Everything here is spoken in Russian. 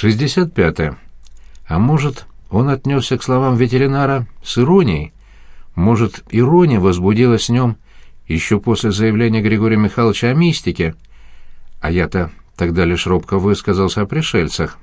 65. -е. А может, он отнесся к словам ветеринара с иронией? Может, ирония возбудилась в нем еще после заявления Григория Михайловича о мистике? А я-то тогда лишь робко высказался о пришельцах.